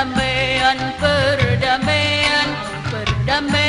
perdamaian perdamaian perdamaian.